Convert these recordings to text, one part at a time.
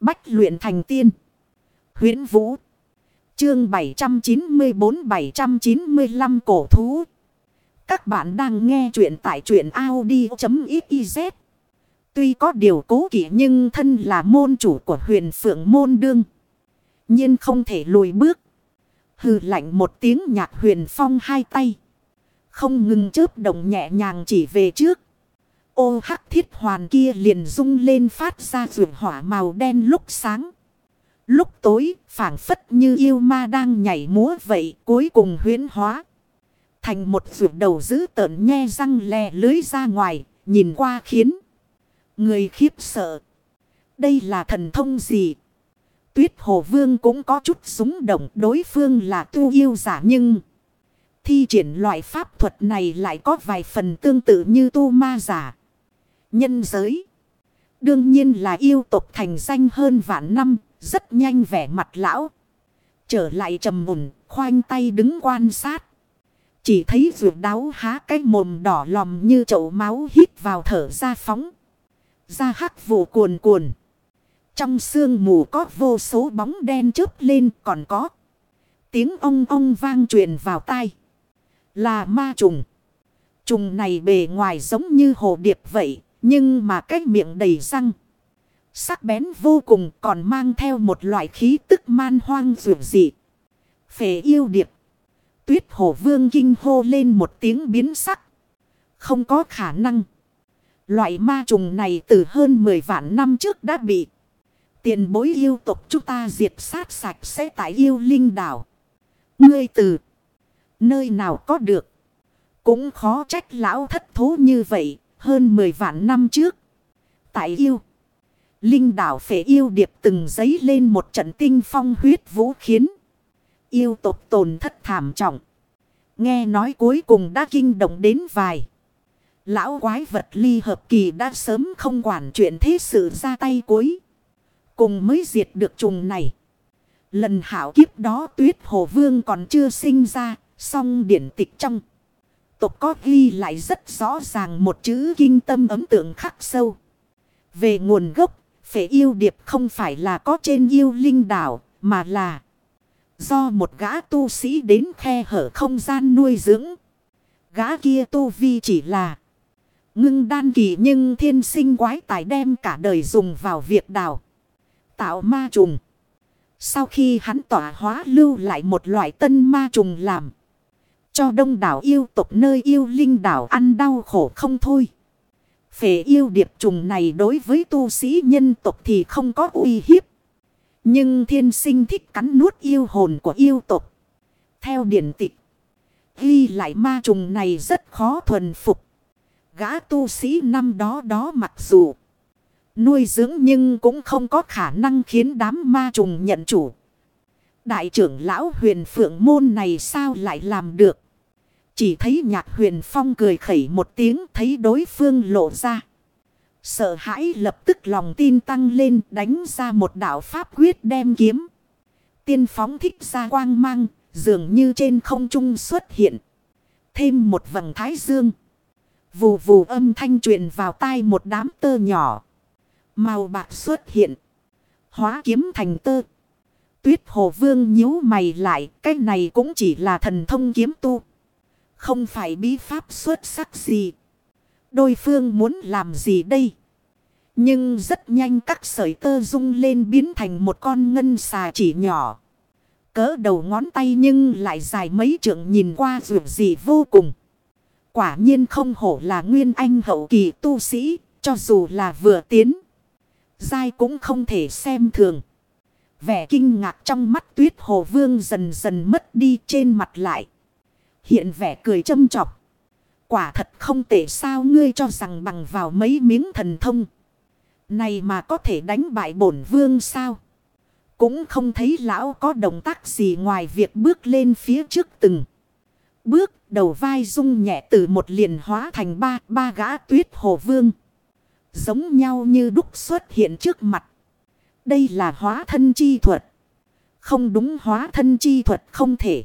Bách luyện thành tiên. huyễn Vũ. Chương 794-795 cổ thú. Các bạn đang nghe truyện tại truyện Audi.xyz. Tuy có điều cố kỵ nhưng thân là môn chủ của huyền phượng môn đương. nhiên không thể lùi bước. Hừ lạnh một tiếng nhạc huyền phong hai tay. Không ngừng chớp động nhẹ nhàng chỉ về trước. Ô hắc thiết hoàn kia liền rung lên phát ra rượu hỏa màu đen lúc sáng. Lúc tối, phảng phất như yêu ma đang nhảy múa vậy, cuối cùng huyến hóa. Thành một rượu đầu giữ tợn nhe răng lè lưới ra ngoài, nhìn qua khiến người khiếp sợ. Đây là thần thông gì? Tuyết hồ vương cũng có chút súng động, đối phương là tu yêu giả nhưng... Thi triển loại pháp thuật này lại có vài phần tương tự như tu ma giả. Nhân giới. Đương nhiên là yêu tộc thành danh hơn vạn năm. Rất nhanh vẻ mặt lão. Trở lại trầm mùn. Khoanh tay đứng quan sát. Chỉ thấy vượt đáo há cái mồm đỏ lòm như chậu máu hít vào thở ra phóng. Ra hắc vụ cuồn cuồn. Trong sương mù có vô số bóng đen chớp lên, còn có. Tiếng ong ong vang truyền vào tai. Là ma trùng. Trùng này bề ngoài giống như hồ điệp vậy. Nhưng mà cái miệng đầy răng. Sắc bén vô cùng còn mang theo một loại khí tức man hoang dù dị. phế yêu điệp. Tuyết hồ vương kinh hô lên một tiếng biến sắc. Không có khả năng. Loại ma trùng này từ hơn 10 vạn năm trước đã bị. Tiền bối yêu tộc chúng ta diệt sát sạch sẽ tại yêu linh đảo. Ngươi từ. Nơi nào có được. Cũng khó trách lão thất thố như vậy. Hơn 10 vạn năm trước. Tại yêu. Linh đảo phệ yêu điệp từng giấy lên một trận tinh phong huyết vũ khiến. Yêu tộc tồn thất thảm trọng. Nghe nói cuối cùng đã kinh động đến vài. Lão quái vật ly hợp kỳ đã sớm không quản chuyện thế sự ra tay cuối. Cùng mới diệt được trùng này. Lần hảo kiếp đó tuyết hồ vương còn chưa sinh ra. Song điển tịch trong. Tục có ghi lại rất rõ ràng một chữ kinh tâm ấm tượng khắc sâu. Về nguồn gốc, phệ yêu điệp không phải là có trên yêu linh đảo, mà là do một gã tu sĩ đến khe hở không gian nuôi dưỡng. Gã kia tu vi chỉ là ngưng đan kỳ nhưng thiên sinh quái tài đem cả đời dùng vào việc đào. Tạo ma trùng. Sau khi hắn tỏa hóa lưu lại một loại tân ma trùng làm. Cho đông đảo yêu tộc nơi yêu linh đảo ăn đau khổ không thôi. Phệ yêu điệp trùng này đối với tu sĩ nhân tộc thì không có uy hiếp. Nhưng thiên sinh thích cắn nuốt yêu hồn của yêu tộc. Theo điển tịch. Ghi lại ma trùng này rất khó thuần phục. Gã tu sĩ năm đó đó mặc dù nuôi dưỡng nhưng cũng không có khả năng khiến đám ma trùng nhận chủ. Đại trưởng lão huyền phượng môn này sao lại làm được? Chỉ thấy nhạc huyền phong cười khẩy một tiếng thấy đối phương lộ ra. Sợ hãi lập tức lòng tin tăng lên đánh ra một đạo pháp quyết đem kiếm. Tiên phóng thích ra quang mang, dường như trên không trung xuất hiện. Thêm một vầng thái dương. Vù vù âm thanh truyền vào tai một đám tơ nhỏ. Màu bạc xuất hiện. Hóa kiếm thành tơ. Tuyết hồ vương nhíu mày lại. Cái này cũng chỉ là thần thông kiếm tu. Không phải bí pháp xuất sắc gì. Đôi phương muốn làm gì đây? Nhưng rất nhanh các sợi tơ rung lên biến thành một con ngân xà chỉ nhỏ. Cỡ đầu ngón tay nhưng lại dài mấy trượng nhìn qua rượu gì vô cùng. Quả nhiên không hổ là nguyên anh hậu kỳ tu sĩ, cho dù là vừa tiến. Giai cũng không thể xem thường. Vẻ kinh ngạc trong mắt tuyết hồ vương dần dần mất đi trên mặt lại. Hiện vẻ cười châm chọc. Quả thật không tệ sao ngươi cho rằng bằng vào mấy miếng thần thông. Này mà có thể đánh bại bổn vương sao? Cũng không thấy lão có động tác gì ngoài việc bước lên phía trước từng. Bước đầu vai rung nhẹ từ một liền hóa thành ba, ba gã tuyết hồ vương. Giống nhau như đúc xuất hiện trước mặt. Đây là hóa thân chi thuật. Không đúng hóa thân chi thuật không thể.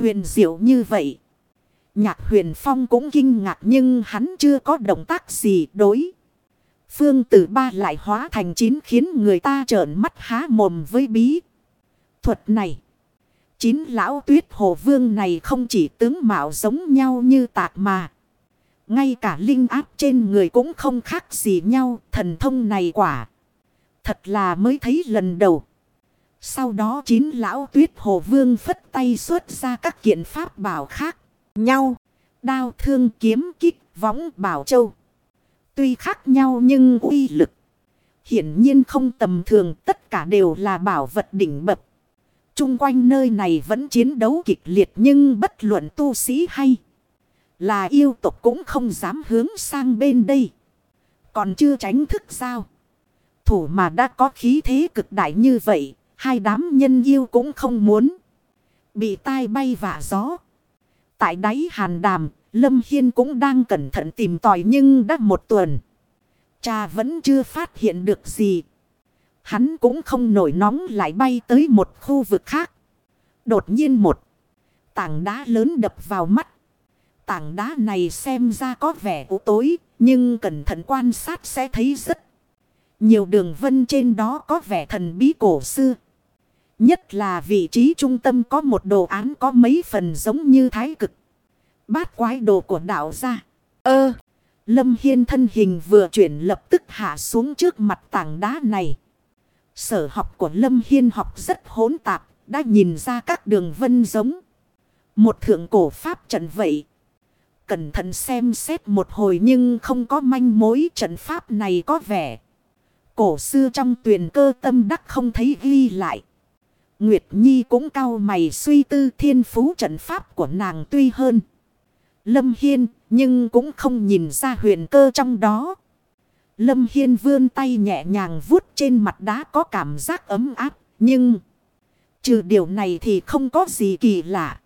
Huyền diệu như vậy. Nhạc huyền phong cũng kinh ngạc nhưng hắn chưa có động tác gì đối. Phương tử ba lại hóa thành chín khiến người ta trợn mắt há mồm với bí. Thuật này. Chín lão tuyết hồ vương này không chỉ tướng mạo giống nhau như tạc mà. Ngay cả linh áp trên người cũng không khác gì nhau. Thần thông này quả. Thật là mới thấy lần đầu. Sau đó chín lão tuyết hồ vương phất tay xuất ra các kiện pháp bảo khác. Nhau. Đao thương kiếm kích võng bảo châu. Tuy khác nhau nhưng uy lực. Hiển nhiên không tầm thường tất cả đều là bảo vật đỉnh bậc. Trung quanh nơi này vẫn chiến đấu kịch liệt nhưng bất luận tu sĩ hay. Là yêu tộc cũng không dám hướng sang bên đây. Còn chưa tránh thức sao. Thủ mà đã có khí thế cực đại như vậy. Hai đám nhân yêu cũng không muốn. Bị tai bay vả gió. Tại đáy hàn đàm. Lâm Hiên cũng đang cẩn thận tìm tòi nhưng đã một tuần. Cha vẫn chưa phát hiện được gì. Hắn cũng không nổi nóng lại bay tới một khu vực khác. Đột nhiên một tảng đá lớn đập vào mắt. Tảng đá này xem ra có vẻ u tối, nhưng cẩn thận quan sát sẽ thấy rất nhiều đường vân trên đó có vẻ thần bí cổ xưa. Nhất là vị trí trung tâm có một đồ án có mấy phần giống như thái cực. Bát quái đồ của đạo ra. Ơ! Lâm Hiên thân hình vừa chuyển lập tức hạ xuống trước mặt tảng đá này. Sở học của Lâm Hiên học rất hỗn tạp, đã nhìn ra các đường vân giống. Một thượng cổ pháp trận vậy. Cẩn thận xem xét một hồi nhưng không có manh mối trận pháp này có vẻ. Cổ xưa trong tuyển cơ tâm đắc không thấy ghi lại. Nguyệt Nhi cũng cao mày suy tư thiên phú trận pháp của nàng tuy hơn. Lâm Hiên nhưng cũng không nhìn ra huyền cơ trong đó. Lâm Hiên vươn tay nhẹ nhàng vuốt trên mặt đá có cảm giác ấm áp. Nhưng trừ điều này thì không có gì kỳ lạ.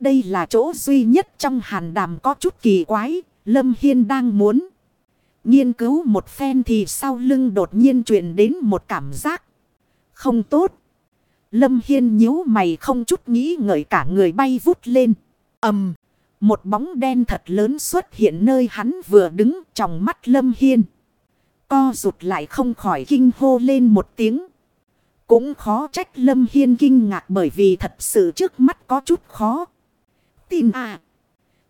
Đây là chỗ duy nhất trong hàn đàm có chút kỳ quái. Lâm Hiên đang muốn nghiên cứu một phen thì sau lưng đột nhiên truyền đến một cảm giác không tốt. Lâm Hiên nhíu mày không chút nghĩ ngợi cả người bay vút lên. ầm Một bóng đen thật lớn xuất hiện nơi hắn vừa đứng trong mắt Lâm Hiên. Co rụt lại không khỏi kinh hô lên một tiếng. Cũng khó trách Lâm Hiên kinh ngạc bởi vì thật sự trước mắt có chút khó. Tin à.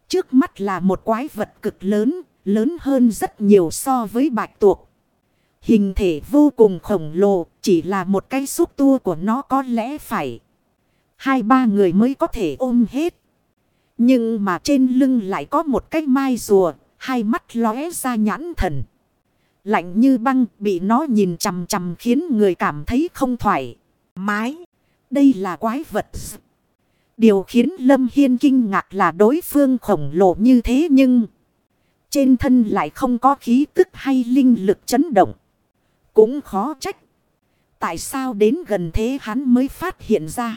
Trước mắt là một quái vật cực lớn, lớn hơn rất nhiều so với bạch tuộc. Hình thể vô cùng khổng lồ, chỉ là một cái xúc tua của nó có lẽ phải. Hai ba người mới có thể ôm hết. Nhưng mà trên lưng lại có một cái mai rùa, hai mắt lóe ra nhãn thần. Lạnh như băng bị nó nhìn chằm chằm khiến người cảm thấy không thoải mái. Đây là quái vật. Điều khiến Lâm Hiên kinh ngạc là đối phương khổng lồ như thế nhưng... Trên thân lại không có khí tức hay linh lực chấn động. Cũng khó trách. Tại sao đến gần thế hắn mới phát hiện ra.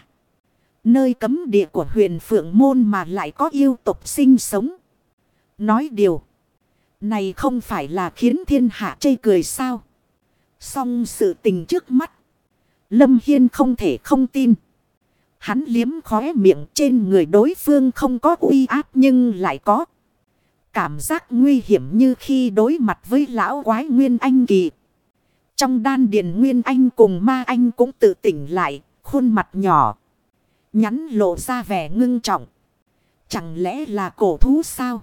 Nơi cấm địa của huyền phượng môn mà lại có yêu tục sinh sống. Nói điều. Này không phải là khiến thiên hạ chê cười sao. Song sự tình trước mắt. Lâm Hiên không thể không tin. Hắn liếm khóe miệng trên người đối phương không có uy áp nhưng lại có. Cảm giác nguy hiểm như khi đối mặt với lão quái Nguyên Anh kỳ. Trong đan điền Nguyên Anh cùng ma anh cũng tự tỉnh lại, khuôn mặt nhỏ. Nhắn lộ ra vẻ ngưng trọng. Chẳng lẽ là cổ thú sao?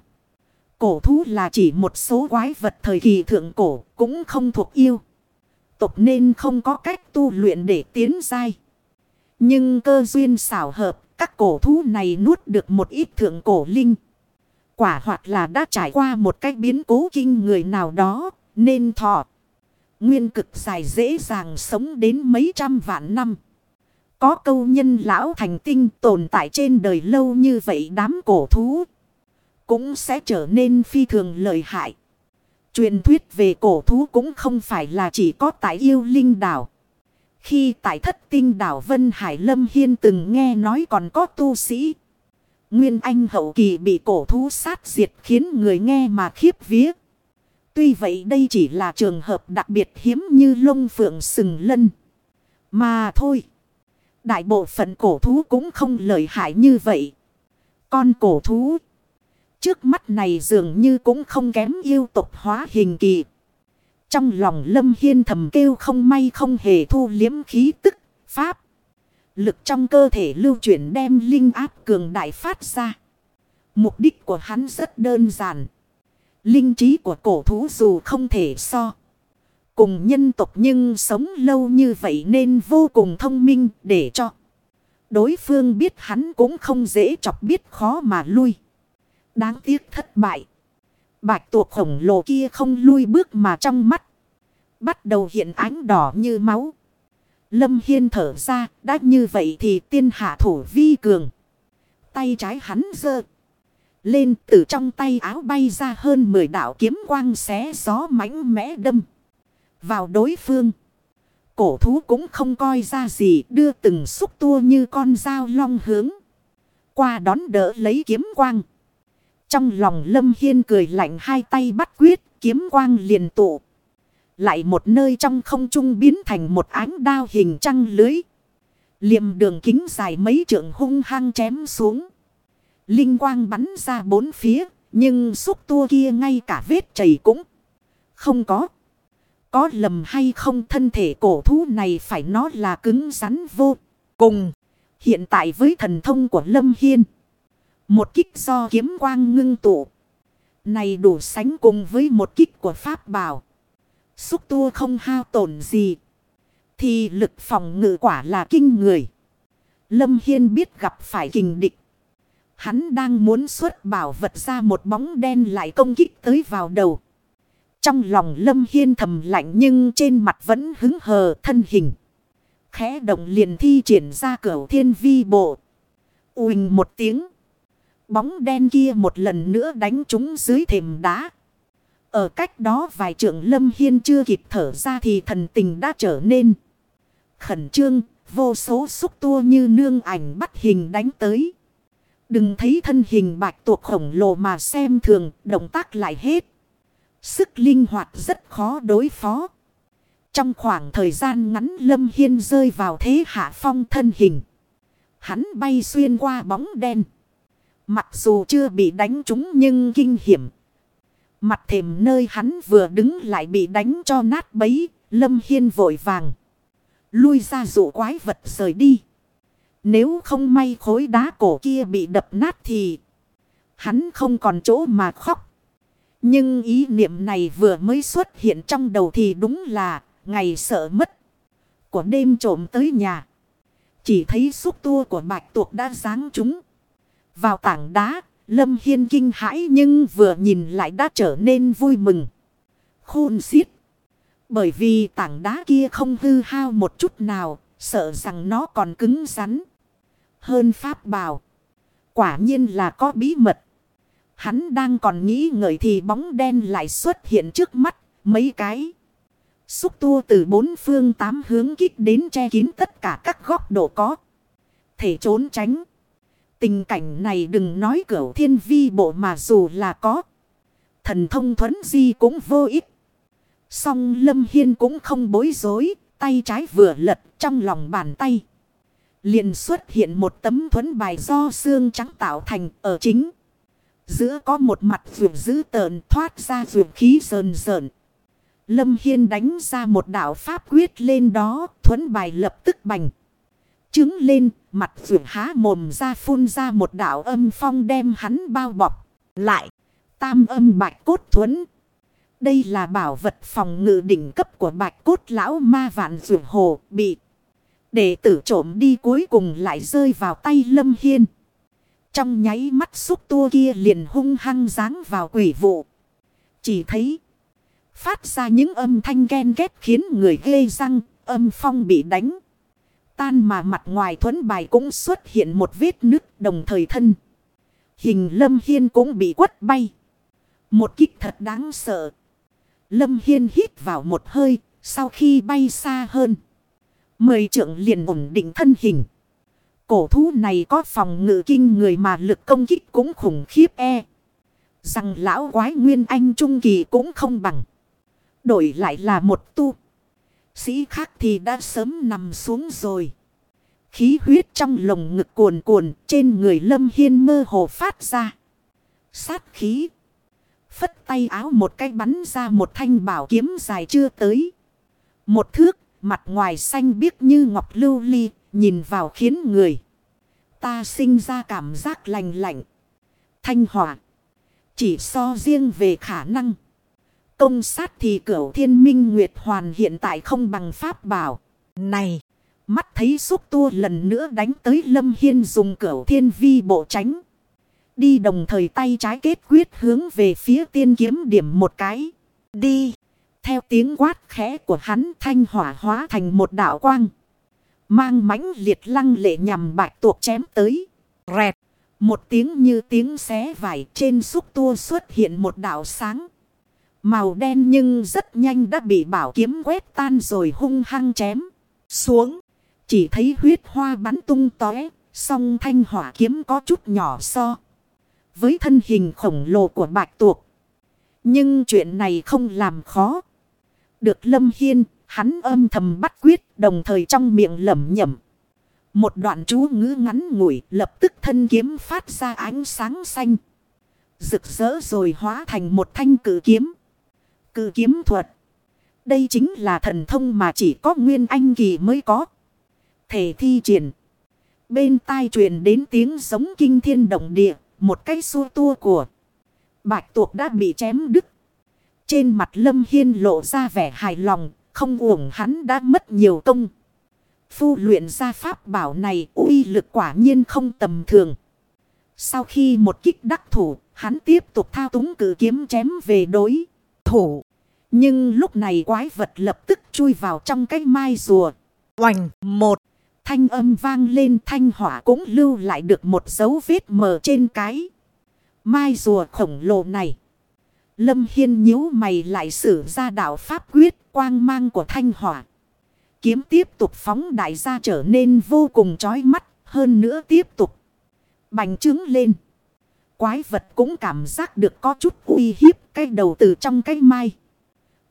Cổ thú là chỉ một số quái vật thời kỳ thượng cổ, cũng không thuộc yêu. Tục nên không có cách tu luyện để tiến dai. Nhưng cơ duyên xảo hợp, các cổ thú này nuốt được một ít thượng cổ linh. Quả hoặc là đã trải qua một cách biến cố kinh người nào đó, nên thọ. Nguyên cực dài dễ dàng sống đến mấy trăm vạn năm. Có câu nhân lão thành tinh tồn tại trên đời lâu như vậy đám cổ thú. Cũng sẽ trở nên phi thường lợi hại. Truyền thuyết về cổ thú cũng không phải là chỉ có tại yêu linh đảo. Khi tại thất tinh đảo Vân Hải Lâm Hiên từng nghe nói còn có tu sĩ. Nguyên Anh hậu kỳ bị cổ thú sát diệt khiến người nghe mà khiếp viết. Tuy vậy đây chỉ là trường hợp đặc biệt hiếm như lông phượng sừng lân. Mà thôi. Đại bộ phận cổ thú cũng không lợi hại như vậy. Con cổ thú. Trước mắt này dường như cũng không kém yêu tục hóa hình kỳ. Trong lòng Lâm Hiên thầm kêu không may không hề thu liếm khí tức, pháp. Lực trong cơ thể lưu chuyển đem linh áp cường đại phát ra. Mục đích của hắn rất đơn giản. Linh trí của cổ thú dù không thể so. Cùng nhân tộc nhưng sống lâu như vậy nên vô cùng thông minh để cho. Đối phương biết hắn cũng không dễ chọc biết khó mà lui. Đáng tiếc thất bại. Bạch tuộc khổng lồ kia không lui bước mà trong mắt. Bắt đầu hiện ánh đỏ như máu. Lâm Hiên thở ra, đã như vậy thì tiên hạ thủ vi cường. Tay trái hắn giơ lên, từ trong tay áo bay ra hơn 10 đạo kiếm quang xé gió mãnh mẽ đâm vào đối phương. Cổ thú cũng không coi ra gì, đưa từng xúc tua như con dao long hướng. Qua đón đỡ lấy kiếm quang. Trong lòng Lâm Hiên cười lạnh hai tay bắt quyết, kiếm quang liền tụ. Lại một nơi trong không trung biến thành một ánh đao hình trăng lưới. Liềm đường kính dài mấy trượng hung hăng chém xuống. Linh quang bắn ra bốn phía. Nhưng xúc tua kia ngay cả vết chảy cũng không có. Có lầm hay không thân thể cổ thú này phải nó là cứng rắn vô cùng. Hiện tại với thần thông của Lâm Hiên. Một kích do kiếm quang ngưng tụ. Này đủ sánh cùng với một kích của Pháp bảo. Xúc tua không hao tổn gì. Thì lực phòng ngự quả là kinh người. Lâm Hiên biết gặp phải kình địch. Hắn đang muốn xuất bảo vật ra một bóng đen lại công kích tới vào đầu. Trong lòng Lâm Hiên thầm lạnh nhưng trên mặt vẫn hứng hờ thân hình. Khẽ động liền thi triển ra cửa thiên vi bộ. Uỳnh một tiếng. Bóng đen kia một lần nữa đánh trúng dưới thềm đá. Ở cách đó vài trưởng Lâm Hiên chưa kịp thở ra thì thần tình đã trở nên. Khẩn trương, vô số xúc tua như nương ảnh bắt hình đánh tới. Đừng thấy thân hình bạch tuộc khổng lồ mà xem thường, động tác lại hết. Sức linh hoạt rất khó đối phó. Trong khoảng thời gian ngắn Lâm Hiên rơi vào thế hạ phong thân hình. Hắn bay xuyên qua bóng đen. Mặc dù chưa bị đánh trúng nhưng kinh hiểm. Mặt thềm nơi hắn vừa đứng lại bị đánh cho nát bấy. Lâm Hiên vội vàng. Lui ra dụ quái vật rời đi. Nếu không may khối đá cổ kia bị đập nát thì. Hắn không còn chỗ mà khóc. Nhưng ý niệm này vừa mới xuất hiện trong đầu thì đúng là ngày sợ mất. Của đêm trộm tới nhà. Chỉ thấy xúc tua của bạch tuộc đã giáng chúng. Vào tảng đá, Lâm Hiên kinh hãi nhưng vừa nhìn lại đã trở nên vui mừng. Khôn xiết. Bởi vì tảng đá kia không hư hao một chút nào, sợ rằng nó còn cứng rắn. Hơn pháp bào. Quả nhiên là có bí mật. Hắn đang còn nghĩ ngợi thì bóng đen lại xuất hiện trước mắt, mấy cái. Xúc tua từ bốn phương tám hướng kích đến che kín tất cả các góc độ có. Thể trốn tránh. Tình cảnh này đừng nói cửu thiên vi bộ mà dù là có. Thần thông thuấn di cũng vô ích. Song Lâm Hiên cũng không bối rối, tay trái vừa lật trong lòng bàn tay. Liền xuất hiện một tấm thuấn bài do xương trắng tạo thành ở chính. Giữa có một mặt vượt dữ tợn thoát ra vượt khí rờn rờn. Lâm Hiên đánh ra một đạo pháp quyết lên đó, thuấn bài lập tức bành. Trứng lên, mặt vượt há mồm ra phun ra một đạo âm phong đem hắn bao bọc. Lại, tam âm bạch cốt thuấn. Đây là bảo vật phòng ngự đỉnh cấp của bạch cốt lão ma vạn vượt hồ bị. Đệ tử trộm đi cuối cùng lại rơi vào tay Lâm Hiên. Trong nháy mắt xúc tua kia liền hung hăng ráng vào quỷ vụ. Chỉ thấy. Phát ra những âm thanh ghen ghét khiến người ghê răng. Âm phong bị đánh. Tan mà mặt ngoài thuẫn bài cũng xuất hiện một vết nứt đồng thời thân. Hình Lâm Hiên cũng bị quất bay. Một kích thật đáng sợ. Lâm Hiên hít vào một hơi. Sau khi bay xa hơn. Mười trượng liền ổn định thân hình. Cổ thú này có phòng ngự kinh người mà lực công kích cũng khủng khiếp e. Rằng lão quái nguyên anh trung kỳ cũng không bằng. Đổi lại là một tu. Sĩ khác thì đã sớm nằm xuống rồi. Khí huyết trong lồng ngực cuồn cuồn trên người lâm hiên mơ hồ phát ra. Sát khí. Phất tay áo một cái bắn ra một thanh bảo kiếm dài chưa tới. Một thước, mặt ngoài xanh biếc như ngọc lưu ly, nhìn vào khiến người. Ta sinh ra cảm giác lành lạnh. Thanh hòa Chỉ so riêng về khả năng. Công sát thì cửu thiên minh nguyệt hoàn hiện tại không bằng pháp bảo. Này! Mắt thấy xúc tua lần nữa đánh tới Lâm Hiên dùng cửu thiên vi bộ tránh. Đi đồng thời tay trái kết quyết hướng về phía tiên kiếm điểm một cái. Đi! Theo tiếng quát khẽ của hắn thanh hỏa hóa thành một đạo quang. Mang mãnh liệt lăng lệ nhằm bạch tuộc chém tới. Rẹt! Một tiếng như tiếng xé vải trên xúc tua xuất hiện một đạo sáng. Màu đen nhưng rất nhanh đã bị bảo kiếm quét tan rồi hung hăng chém. Xuống. Chỉ thấy huyết hoa bắn tung tóe. Song thanh hỏa kiếm có chút nhỏ so. Với thân hình khổng lồ của bạch tuộc. Nhưng chuyện này không làm khó. Được Lâm Hiên, hắn âm thầm bắt quyết đồng thời trong miệng lẩm nhẩm. Một đoạn chú ngữ ngắn ngủi lập tức thân kiếm phát ra ánh sáng xanh. Rực rỡ rồi hóa thành một thanh cử kiếm. Cử kiếm thuật. Đây chính là thần thông mà chỉ có Nguyên Anh Kỳ mới có. Thể thi triển. Bên tai truyền đến tiếng giống kinh thiên động địa. Một cái xua tua của. Bạch tuộc đã bị chém đứt. Trên mặt Lâm Hiên lộ ra vẻ hài lòng. Không uổng hắn đã mất nhiều công. Phu luyện ra pháp bảo này uy lực quả nhiên không tầm thường. Sau khi một kích đắc thủ, hắn tiếp tục thao túng cử kiếm chém về đối thủ. Nhưng lúc này quái vật lập tức chui vào trong cái mai rùa. Oành một. Thanh âm vang lên thanh hỏa cũng lưu lại được một dấu vết mờ trên cái. Mai rùa khổng lồ này. Lâm Hiên nhíu mày lại sử ra đạo pháp quyết quang mang của thanh hỏa. Kiếm tiếp tục phóng đại ra trở nên vô cùng chói mắt. Hơn nữa tiếp tục. Bành trướng lên. Quái vật cũng cảm giác được có chút uy hiếp cái đầu từ trong cái mai.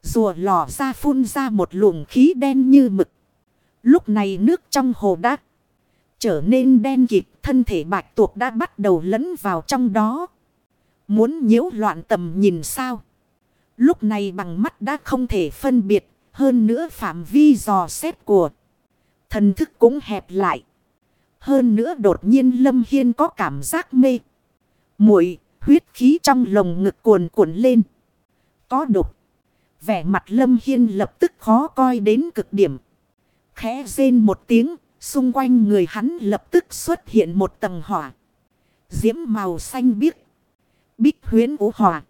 Rùa lò ra phun ra một luồng khí đen như mực. Lúc này nước trong hồ đã trở nên đen kịt. Thân thể bạch tuộc đã bắt đầu lẫn vào trong đó. Muốn nhiễu loạn tầm nhìn sao? Lúc này bằng mắt đã không thể phân biệt. Hơn nữa phạm vi dò xét của thần thức cũng hẹp lại. Hơn nữa đột nhiên Lâm Hiên có cảm giác mê. muội huyết khí trong lồng ngực cuồn cuộn lên. Có đục. Vẻ mặt Lâm Hiên lập tức khó coi đến cực điểm. Khẽ rên một tiếng, xung quanh người hắn lập tức xuất hiện một tầng hỏa. Diễm màu xanh biếc. Bích huyến ủ hòa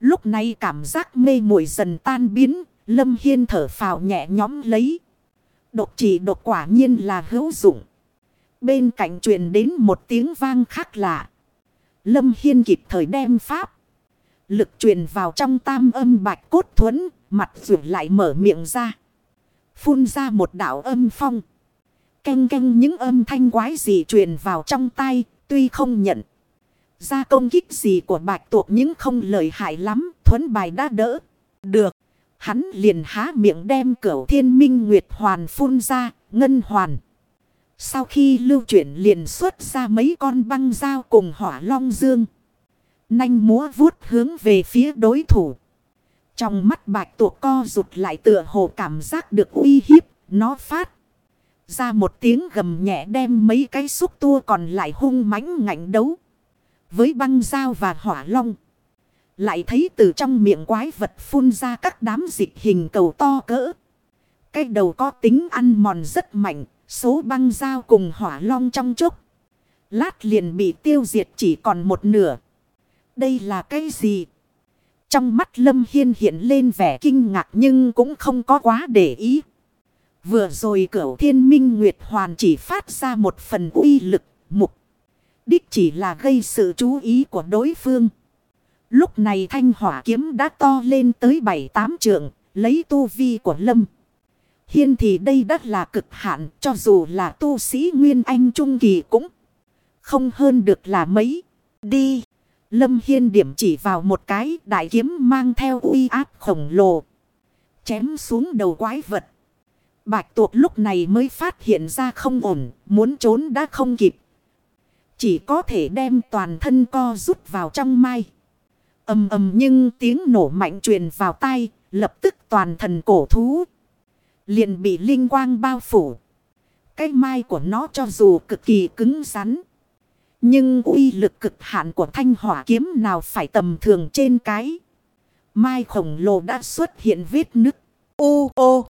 Lúc này cảm giác mê muội dần tan biến, Lâm Hiên thở phào nhẹ nhõm lấy. Độc chỉ độc quả nhiên là hữu dụng. Bên cạnh truyền đến một tiếng vang khác lạ. Lâm Hiên kịp thời đem pháp. Lực truyền vào trong tam âm bạch cốt thuẫn, mặt rượu lại mở miệng ra. Phun ra một đảo âm phong. Canh canh những âm thanh quái gì truyền vào trong tay, tuy không nhận. Ra công kích gì của bạch tuộc nhưng không lợi hại lắm, Thuấn bài đã đỡ. Được. Hắn liền há miệng đem cửu thiên minh nguyệt hoàn phun ra, ngân hoàn. Sau khi lưu chuyển liền xuất ra mấy con băng dao cùng hỏa long dương. Nanh múa vuốt hướng về phía đối thủ. Trong mắt bạch tuộc co rụt lại tựa hồ cảm giác được uy hiếp, nó phát. Ra một tiếng gầm nhẹ đem mấy cái xúc tua còn lại hung mãnh ngạnh đấu. Với băng dao và hỏa long. Lại thấy từ trong miệng quái vật phun ra các đám dịch hình cầu to cỡ. Cái đầu có tính ăn mòn rất mạnh. Số băng dao cùng hỏa long trong chốc. Lát liền bị tiêu diệt chỉ còn một nửa. Đây là cái gì? Trong mắt Lâm Hiên hiện lên vẻ kinh ngạc nhưng cũng không có quá để ý. Vừa rồi cửu thiên minh Nguyệt Hoàn chỉ phát ra một phần uy lực, mục. Đích chỉ là gây sự chú ý của đối phương. Lúc này thanh hỏa kiếm đã to lên tới 7-8 trượng, lấy tu vi của Lâm. Hiên thì đây đã là cực hạn, cho dù là tu sĩ Nguyên Anh Trung Kỳ cũng không hơn được là mấy. Đi! Lâm Hiên điểm chỉ vào một cái đại kiếm mang theo uy áp khổng lồ. Chém xuống đầu quái vật. Bạch tuộc lúc này mới phát hiện ra không ổn, muốn trốn đã không kịp. Chỉ có thể đem toàn thân co rút vào trong mai. ầm ầm nhưng tiếng nổ mạnh truyền vào tai, lập tức toàn thần cổ thú. Liền bị linh quang bao phủ. Cái mai của nó cho dù cực kỳ cứng rắn. Nhưng uy lực cực hạn của thanh hỏa kiếm nào phải tầm thường trên cái. Mai khổng lồ đã xuất hiện vết nứt. Ô ô.